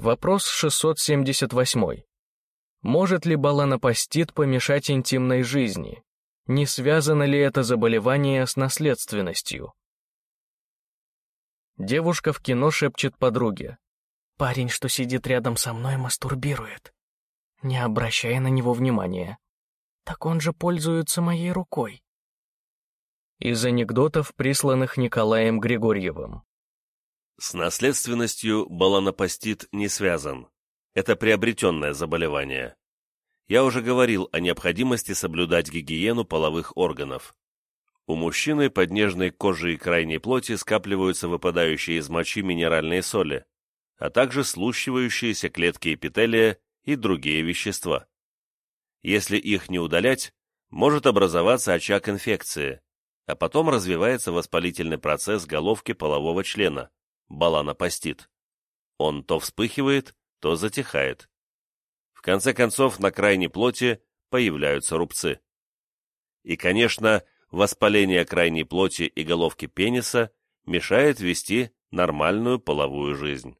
Вопрос 678. Может ли баланопастит помешать интимной жизни? Не связано ли это заболевание с наследственностью? Девушка в кино шепчет подруге. «Парень, что сидит рядом со мной, мастурбирует. Не обращая на него внимания. Так он же пользуется моей рукой». Из анекдотов, присланных Николаем Григорьевым. С наследственностью баланопастит не связан. Это приобретенное заболевание. Я уже говорил о необходимости соблюдать гигиену половых органов. У мужчины под нежной кожей крайней плоти скапливаются выпадающие из мочи минеральные соли, а также слущивающиеся клетки эпителия и другие вещества. Если их не удалять, может образоваться очаг инфекции, а потом развивается воспалительный процесс головки полового члена, баланопастит. Он то вспыхивает, то затихает. В конце концов, на крайней плоти появляются рубцы. И, конечно, воспаление крайней плоти и головки пениса мешает вести нормальную половую жизнь.